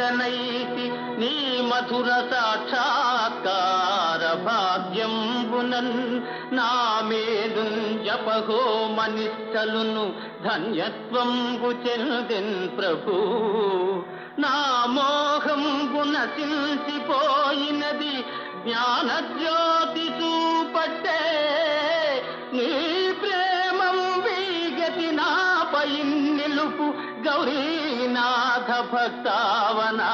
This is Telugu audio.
చూడనైతి నీ మధుర సాక్షాత్కార భాగ్యంబునన్ నా మేలు జపహోమనిష్టలును ధన్యత్వంబు చెందిన్ ప్రభు. నా మోహం గుణశిల్సిపోయినది జ్ఞానజ్యోతి జ్ఞానజ్యో నిలుపు గౌరీనాథ భక్తావనా?